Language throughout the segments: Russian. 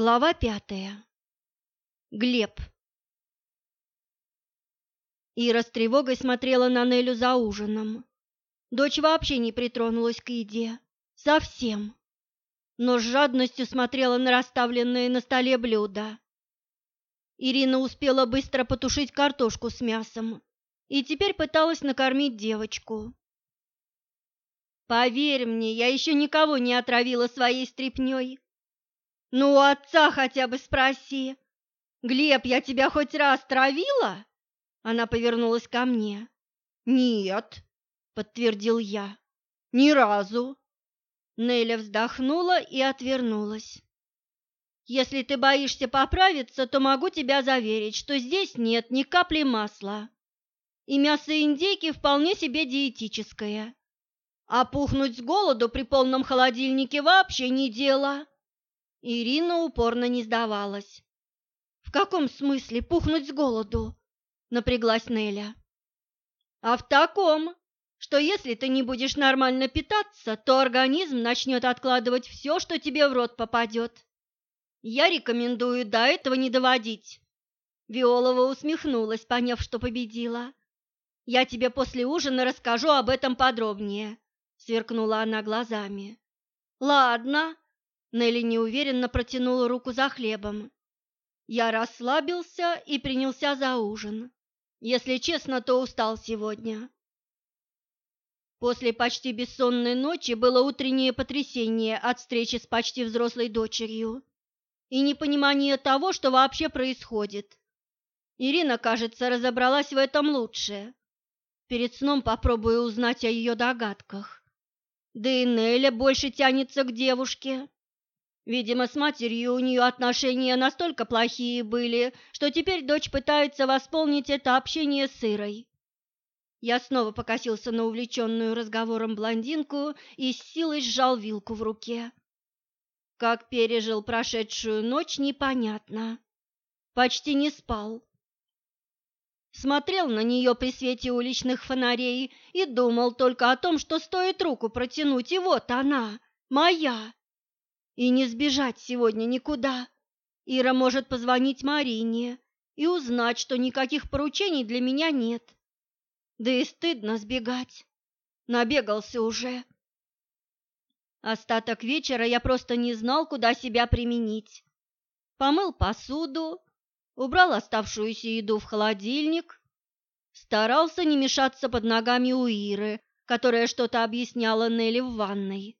Глава пятая. Глеб. Ира с тревогой смотрела на Нелю за ужином. Дочь вообще не притронулась к еде. Совсем. Но с жадностью смотрела на расставленные на столе блюда. Ирина успела быстро потушить картошку с мясом и теперь пыталась накормить девочку. «Поверь мне, я еще никого не отравила своей стряпнёй», ну, у отца хотя бы спроси. Глеб, я тебя хоть раз травила? Она повернулась ко мне. Нет, подтвердил я. Ни разу. Неля вздохнула и отвернулась. Если ты боишься поправиться, то могу тебя заверить, что здесь нет ни капли масла. И мясо индейки вполне себе диетическое. А пухнуть с голоду при полном холодильнике вообще не дело. Ирина упорно не сдавалась. «В каком смысле пухнуть с голоду?» — напряглась Неля. «А в таком, что если ты не будешь нормально питаться, то организм начнет откладывать все, что тебе в рот попадет. Я рекомендую до этого не доводить». Виолова усмехнулась, поняв, что победила. «Я тебе после ужина расскажу об этом подробнее», — сверкнула она глазами. «Ладно», Нелли неуверенно протянула руку за хлебом. Я расслабился и принялся за ужин. Если честно, то устал сегодня. После почти бессонной ночи было утреннее потрясение от встречи с почти взрослой дочерью и непонимание того, что вообще происходит. Ирина, кажется, разобралась в этом лучше. Перед сном попробую узнать о ее догадках. Да и Неля больше тянется к девушке. Видимо, с матерью у нее отношения настолько плохие были, что теперь дочь пытается восполнить это общение с Ирой. Я снова покосился на увлеченную разговором блондинку и с силой сжал вилку в руке. Как пережил прошедшую ночь, непонятно. Почти не спал. Смотрел на нее при свете уличных фонарей и думал только о том, что стоит руку протянуть, и вот она, моя. И не сбежать сегодня никуда. Ира может позвонить Марине и узнать, что никаких поручений для меня нет. Да и стыдно сбегать. Набегался уже. Остаток вечера я просто не знал, куда себя применить. Помыл посуду, убрал оставшуюся еду в холодильник, старался не мешаться под ногами у Иры, которая что-то объясняла Нелли в ванной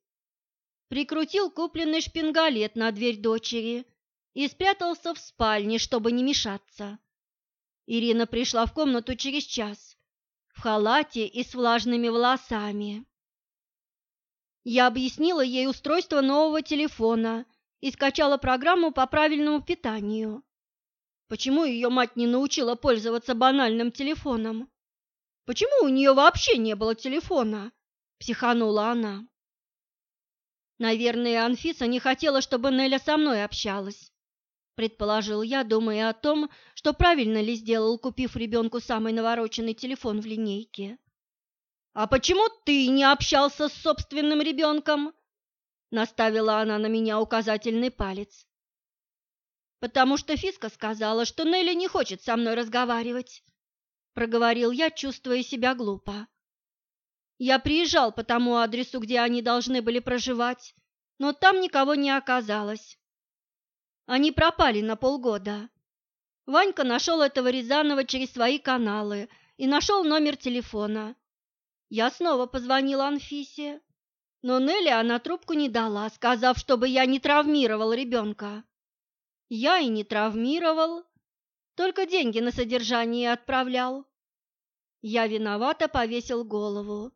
прикрутил купленный шпингалет на дверь дочери и спрятался в спальне, чтобы не мешаться. Ирина пришла в комнату через час, в халате и с влажными волосами. Я объяснила ей устройство нового телефона и скачала программу по правильному питанию. Почему ее мать не научила пользоваться банальным телефоном? Почему у нее вообще не было телефона? Психанула она. Наверное, Анфиса не хотела, чтобы Неля со мной общалась. Предположил я, думая о том, что правильно ли сделал, купив ребенку самый навороченный телефон в линейке. «А почему ты не общался с собственным ребенком?» Наставила она на меня указательный палец. «Потому что Фиска сказала, что Нелли не хочет со мной разговаривать», проговорил я, чувствуя себя глупо. Я приезжал по тому адресу, где они должны были проживать, но там никого не оказалось. Они пропали на полгода. Ванька нашел этого Рязанова через свои каналы и нашел номер телефона. Я снова позвонила Анфисе, но Нелли она трубку не дала, сказав, чтобы я не травмировал ребенка. Я и не травмировал, только деньги на содержание отправлял. Я виновато повесил голову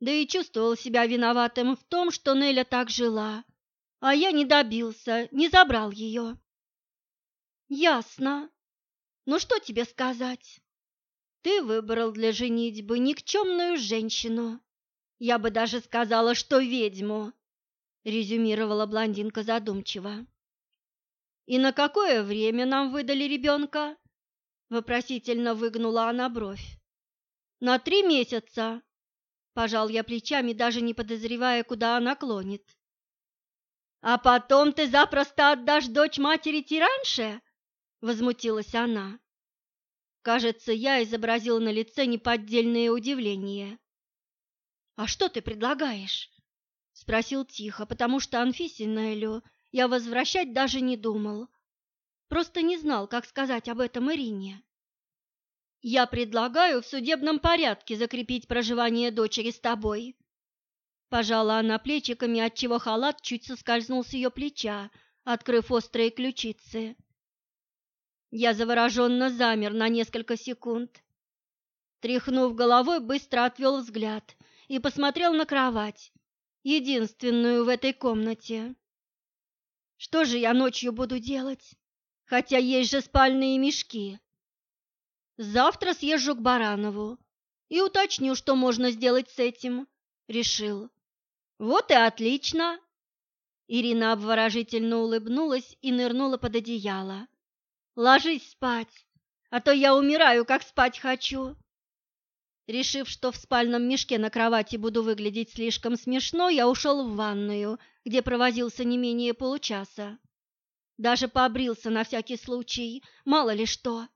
да и чувствовал себя виноватым в том, что Неля так жила, а я не добился, не забрал ее. Ясно. Ну что тебе сказать? Ты выбрал для женитьбы никчемную женщину. Я бы даже сказала, что ведьму, резюмировала блондинка задумчиво. И на какое время нам выдали ребенка? Вопросительно выгнула она бровь. На три месяца, Пожал я плечами, даже не подозревая, куда она клонит. «А потом ты запросто отдашь дочь матери тиранше?» — возмутилась она. Кажется, я изобразила на лице неподдельное удивление. «А что ты предлагаешь?» — спросил тихо, потому что Анфисинелю я возвращать даже не думал. Просто не знал, как сказать об этом Ирине. «Я предлагаю в судебном порядке закрепить проживание дочери с тобой», Пожала она плечиками, отчего халат чуть соскользнул с ее плеча, открыв острые ключицы. Я завороженно замер на несколько секунд. Тряхнув головой, быстро отвел взгляд и посмотрел на кровать, единственную в этой комнате. Что же я ночью буду делать? Хотя есть же спальные мешки. Завтра съезжу к Баранову и уточню, что можно сделать с этим, решил. Вот и отлично. Ирина обворожительно улыбнулась и нырнула под одеяло. Ложись спать, а то я умираю, как спать хочу. Решив, что в спальном мешке на кровати буду выглядеть слишком смешно, я ушел в ванную, где провозился не менее получаса. Даже побрился на всякий случай, мало ли что.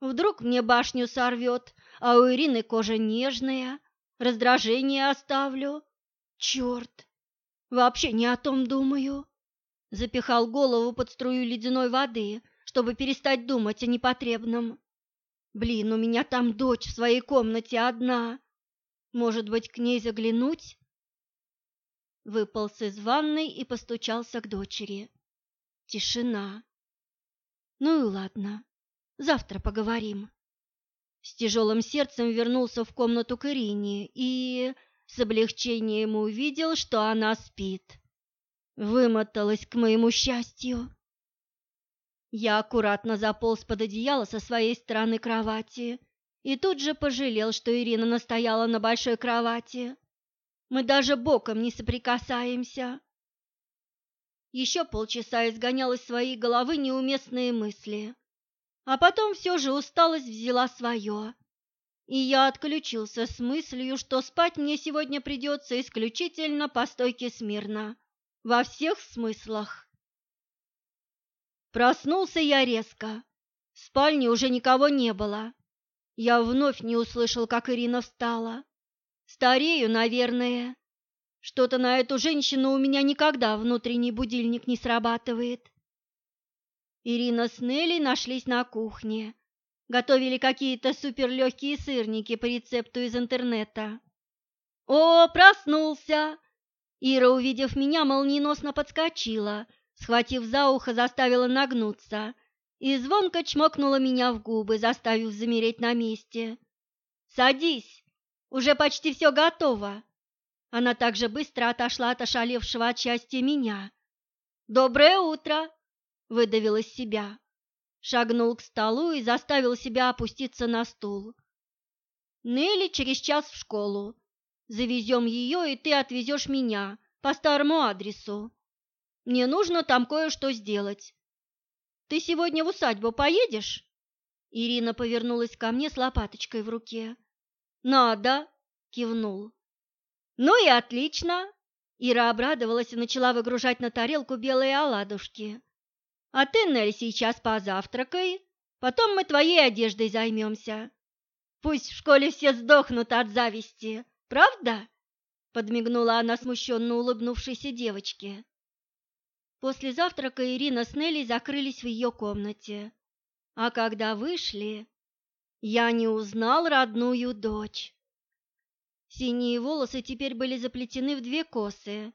Вдруг мне башню сорвет, а у Ирины кожа нежная, раздражение оставлю. Черт! Вообще не о том думаю. Запихал голову под струю ледяной воды, чтобы перестать думать о непотребном. Блин, у меня там дочь в своей комнате одна. Может быть, к ней заглянуть? Выполз из ванной и постучался к дочери. Тишина. Ну и ладно, завтра поговорим. С тяжелым сердцем вернулся в комнату к Ирине и с облегчением увидел, что она спит. Вымоталась к моему счастью. Я аккуратно заполз под одеяло со своей стороны кровати и тут же пожалел, что Ирина настояла на большой кровати. Мы даже боком не соприкасаемся. Еще полчаса изгонял из своей головы неуместные мысли, а потом все же усталость взяла свое и я отключился с мыслью, что спать мне сегодня придется исключительно по стойке смирно, во всех смыслах. Проснулся я резко. В спальне уже никого не было. Я вновь не услышал, как Ирина встала. Старею, наверное. Что-то на эту женщину у меня никогда внутренний будильник не срабатывает. Ирина с Нелли нашлись на кухне готовили какие-то суперлегкие сырники по рецепту из интернета. «О, проснулся!» Ира, увидев меня, молниеносно подскочила, схватив за ухо, заставила нагнуться и звонко чмокнула меня в губы, заставив замереть на месте. «Садись, уже почти все готово!» Она также быстро отошла от ошалевшего от счастья меня. «Доброе утро!» — выдавила из себя шагнул к столу и заставил себя опуститься на стул. Нелли через час в школу. Завезем ее, и ты отвезешь меня по старому адресу. Мне нужно там кое-что сделать. Ты сегодня в усадьбу поедешь? Ирина повернулась ко мне с лопаточкой в руке. Надо, кивнул. Ну и отлично. Ира обрадовалась и начала выгружать на тарелку белые оладушки. А ты, Нель, сейчас позавтракай, потом мы твоей одеждой займемся. Пусть в школе все сдохнут от зависти, правда?» Подмигнула она смущенно улыбнувшейся девочке. После завтрака Ирина с Нелли закрылись в ее комнате. А когда вышли, я не узнал родную дочь. Синие волосы теперь были заплетены в две косы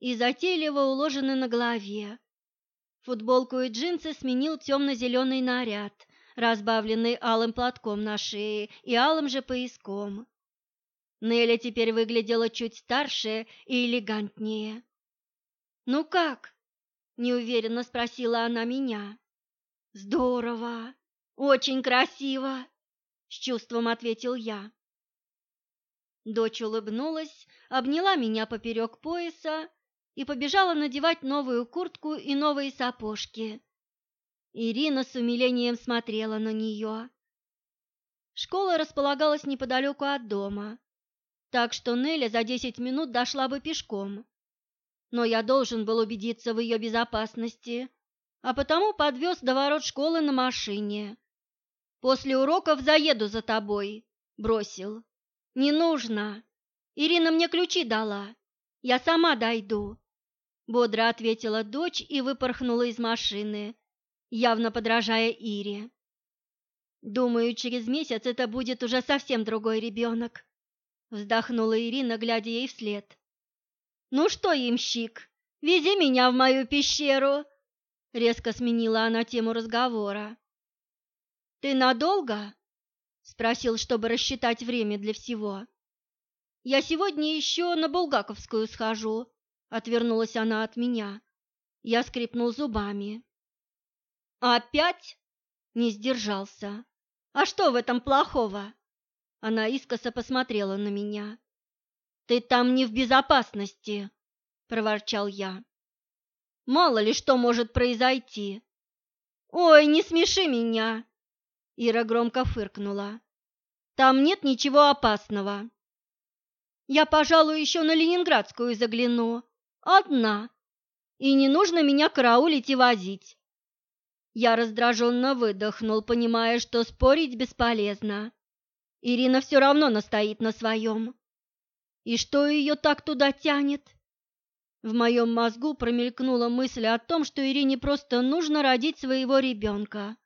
и затейливо уложены на голове, Футболку и джинсы сменил темно-зеленый наряд, разбавленный алым платком на шее и алым же пояском. Неля теперь выглядела чуть старше и элегантнее. «Ну как?» – неуверенно спросила она меня. «Здорово! Очень красиво!» – с чувством ответил я. Дочь улыбнулась, обняла меня поперек пояса и побежала надевать новую куртку и новые сапожки. Ирина с умилением смотрела на нее. Школа располагалась неподалеку от дома, так что Неля за десять минут дошла бы пешком. но я должен был убедиться в ее безопасности, а потому подвез до ворот школы на машине. После уроков заеду за тобой, бросил. Не нужно. Ирина мне ключи дала. Я сама дойду. Бодро ответила дочь и выпорхнула из машины, явно подражая Ире. Думаю, через месяц это будет уже совсем другой ребенок. Вздохнула Ирина, глядя ей вслед. «Ну что, ямщик, вези меня в мою пещеру!» Резко сменила она тему разговора. «Ты надолго?» — спросил, чтобы рассчитать время для всего. «Я сегодня еще на Булгаковскую схожу», — отвернулась она от меня. Я скрипнул зубами. «Опять?» — не сдержался. «А что в этом плохого?» Она искоса посмотрела на меня. «Ты там не в безопасности!» – проворчал я. «Мало ли что может произойти!» «Ой, не смеши меня!» Ира громко фыркнула. «Там нет ничего опасного. Я, пожалуй, еще на Ленинградскую загляну. Одна. И не нужно меня караулить и возить». Я раздраженно выдохнул, понимая, что спорить бесполезно. Ирина все равно настоит на своем. И что ее так туда тянет? В моем мозгу промелькнула мысль о том, что Ирине просто нужно родить своего ребенка,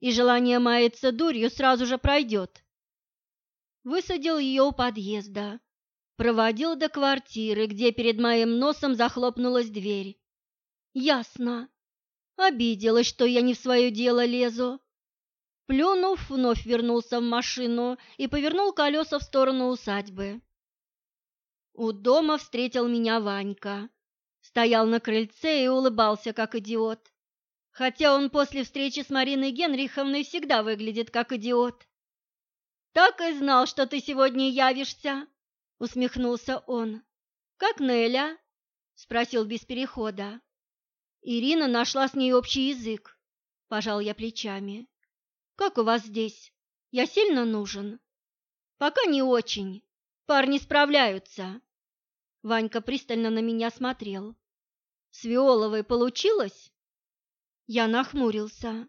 и желание маяться дурью сразу же пройдет. Высадил ее у подъезда, проводил до квартиры, где перед моим носом захлопнулась дверь. Ясно. Обиделась, что я не в свое дело лезу. Плюнув, вновь вернулся в машину и повернул колеса в сторону усадьбы. У дома встретил меня Ванька. Стоял на крыльце и улыбался, как идиот. Хотя он после встречи с Мариной Генриховной всегда выглядит как идиот. «Так и знал, что ты сегодня явишься», — усмехнулся он. «Как Неля?» — спросил без перехода. Ирина нашла с ней общий язык. Пожал я плечами. Как у вас здесь? Я сильно нужен? Пока не очень. Парни справляются. Ванька пристально на меня смотрел. С Виоловой получилось? Я нахмурился.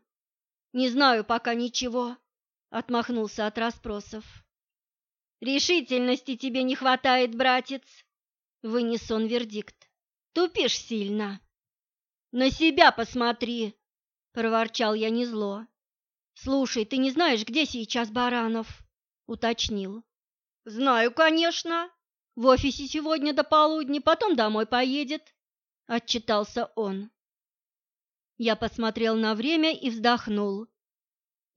Не знаю пока ничего, отмахнулся от расспросов. Решительности тебе не хватает, братец, вынес он вердикт. Тупишь сильно. На себя посмотри, проворчал я незло. «Слушай, ты не знаешь, где сейчас Баранов?» — уточнил. «Знаю, конечно. В офисе сегодня до полудня, потом домой поедет», — отчитался он. Я посмотрел на время и вздохнул.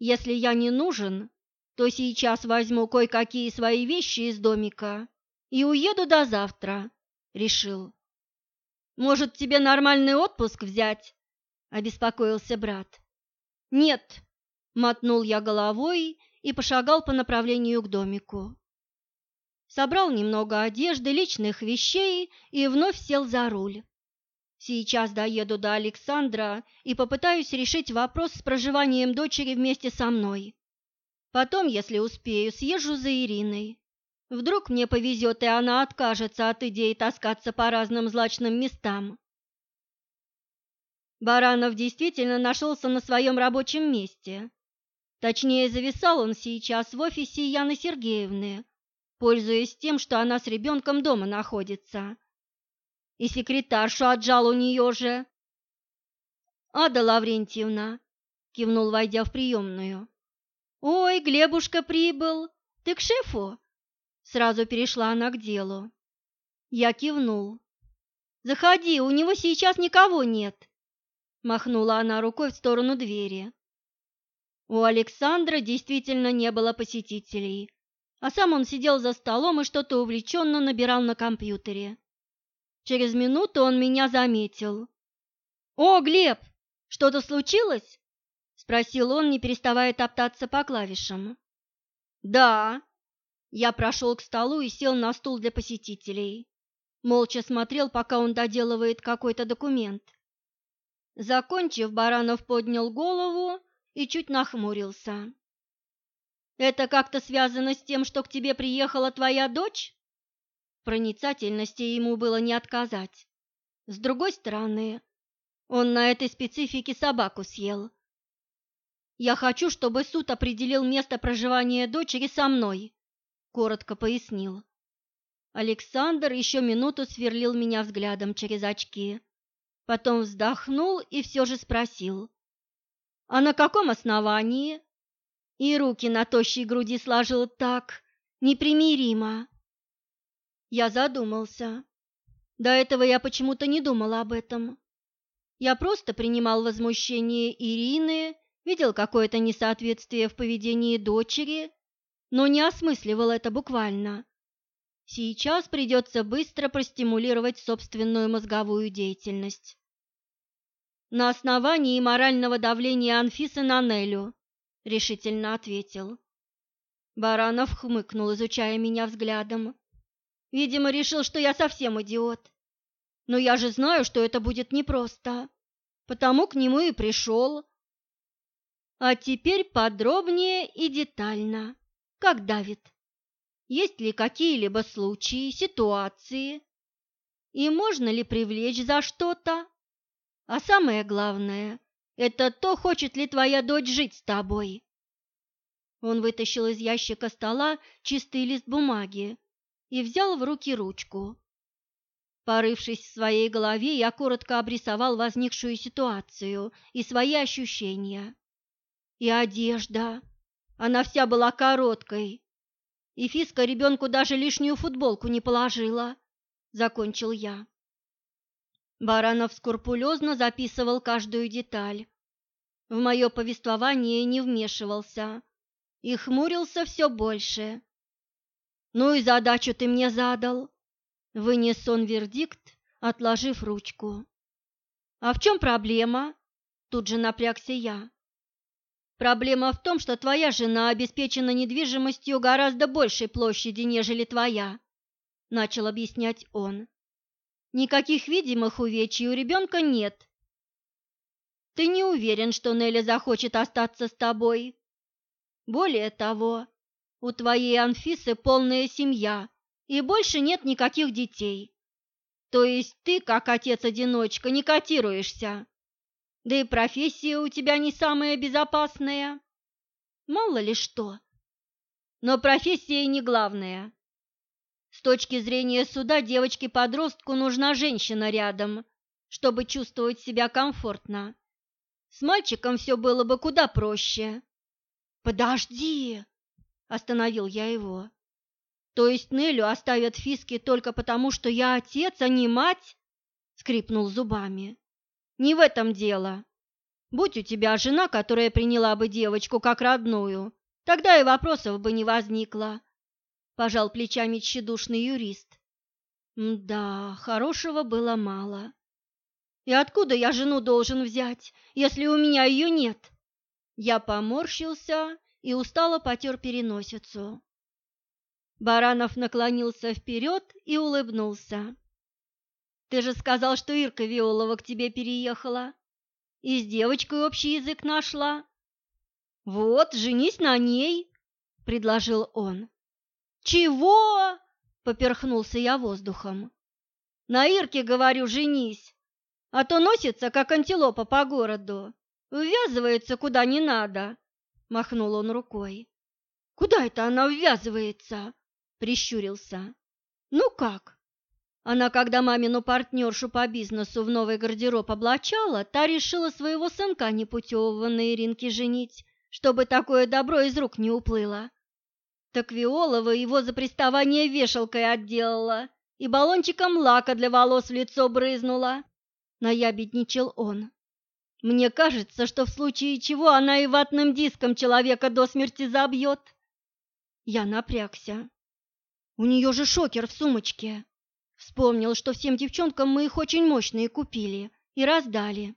«Если я не нужен, то сейчас возьму кое-какие свои вещи из домика и уеду до завтра», — решил. «Может, тебе нормальный отпуск взять?» — обеспокоился брат. «Нет, Мотнул я головой и пошагал по направлению к домику. Собрал немного одежды, личных вещей и вновь сел за руль. Сейчас доеду до Александра и попытаюсь решить вопрос с проживанием дочери вместе со мной. Потом, если успею, съезжу за Ириной. Вдруг мне повезет, и она откажется от идеи таскаться по разным злачным местам. Баранов действительно нашелся на своем рабочем месте. Точнее, зависал он сейчас в офисе Яны Сергеевны, пользуясь тем, что она с ребенком дома находится. И секретаршу отжал у нее же. «Ада Лаврентьевна», — кивнул, войдя в приемную. «Ой, Глебушка прибыл. Ты к шефу?» Сразу перешла она к делу. Я кивнул. «Заходи, у него сейчас никого нет», — махнула она рукой в сторону двери. У Александра действительно не было посетителей, а сам он сидел за столом и что-то увлеченно набирал на компьютере. Через минуту он меня заметил. «О, Глеб, что-то случилось?» — спросил он, не переставая топтаться по клавишам. «Да». Я прошел к столу и сел на стул для посетителей. Молча смотрел, пока он доделывает какой-то документ. Закончив, Баранов поднял голову и чуть нахмурился. «Это как-то связано с тем, что к тебе приехала твоя дочь?» Проницательности ему было не отказать. С другой стороны, он на этой специфике собаку съел. Я хочу, чтобы суд определил место проживания дочери со мной, коротко пояснил. Александр еще минуту сверлил меня взглядом через очки, потом вздохнул и все же спросил. «А на каком основании?» И руки на тощей груди сложил так, непримиримо. Я задумался. До этого я почему-то не думал об этом. Я просто принимал возмущение Ирины, видел какое-то несоответствие в поведении дочери, но не осмысливал это буквально. Сейчас придется быстро простимулировать собственную мозговую деятельность. На основании морального давления Анфисы на Нелю, решительно ответил. Баранов хмыкнул, изучая меня взглядом. Видимо, решил, что я совсем идиот. Но я же знаю, что это будет непросто, потому к нему и пришел. А теперь подробнее и детально, как Давид. Есть ли какие-либо случаи, ситуации? И можно ли привлечь за что-то? А самое главное, это то, хочет ли твоя дочь жить с тобой. Он вытащил из ящика стола чистый лист бумаги и взял в руки ручку. Порывшись в своей голове, я коротко обрисовал возникшую ситуацию и свои ощущения. И одежда. Она вся была короткой, и Фиска ребенку даже лишнюю футболку не положила, закончил я. Баранов скрупулезно записывал каждую деталь. В мое повествование не вмешивался и хмурился все больше. «Ну и задачу ты мне задал», — вынес он вердикт, отложив ручку. «А в чем проблема?» — тут же напрягся я. Проблема в том, что твоя жена обеспечена недвижимостью гораздо большей площади, нежели твоя, начал объяснять он. Никаких видимых увечий у ребенка нет. Ты не уверен, что Нелли захочет остаться с тобой. Более того, у твоей Анфисы полная семья, и больше нет никаких детей. То есть ты, как отец-одиночка, не котируешься. Да и профессия у тебя не самая безопасная. Мало ли что. Но профессия не главная. С точки зрения суда девочке-подростку нужна женщина рядом, чтобы чувствовать себя комфортно. С мальчиком все было бы куда проще. «Подожди!» – остановил я его. «То есть Нелю оставят Фиски только потому, что я отец, а не мать?» – скрипнул зубами. Не в этом дело. Будь у тебя жена, которая приняла бы девочку как родную, тогда и вопросов бы не возникло. Пожал плечами тщедушный юрист. Да, хорошего было мало. И откуда я жену должен взять, если у меня ее нет? Я поморщился и устало потер переносицу. Баранов наклонился вперед и улыбнулся. Ты же сказал, что Ирка Виолова к тебе переехала. И с девочкой общий язык нашла. Вот, женись на ней, предложил он. Чего? Поперхнулся я воздухом. На Ирке, говорю, женись, а то носится, как антилопа по городу, ввязывается куда не надо, махнул он рукой. Куда это она ввязывается? Прищурился. Ну как? Она, когда мамину партнершу по бизнесу в новый гардероб облачала, та решила своего сынка непутевого на Иринке женить, чтобы такое добро из рук не уплыло. Так Виолова его за приставание вешалкой отделала и баллончиком лака для волос в лицо брызнула. Наябедничал он. Мне кажется, что в случае чего она и ватным диском человека до смерти забьет. Я напрягся. У нее же шокер в сумочке. Вспомнил, что всем девчонкам мы их очень мощные купили и раздали.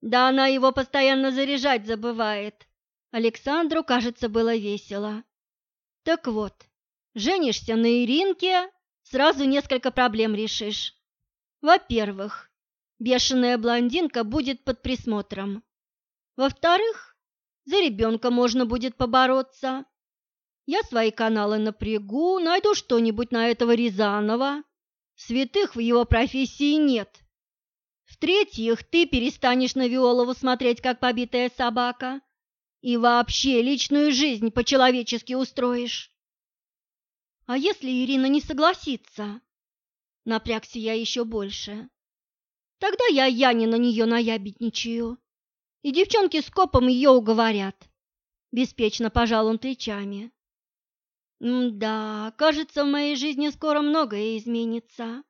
Да она его постоянно заряжать забывает. Александру, кажется, было весело. Так вот, женишься на Иринке, сразу несколько проблем решишь. Во-первых, бешеная блондинка будет под присмотром. Во-вторых, за ребенка можно будет побороться. Я свои каналы напрягу, найду что-нибудь на этого Рязанова, Святых в его профессии нет. В-третьих, ты перестанешь на Виолову смотреть, как побитая собака, и вообще личную жизнь по-человечески устроишь. А если Ирина не согласится? Напрягся я еще больше. Тогда я Яне на нее наябедничаю, и девчонки с копом ее уговорят. Беспечно пожал он плечами. Да, кажется, в моей жизни скоро многое изменится.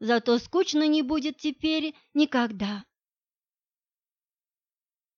Зато скучно не будет теперь никогда.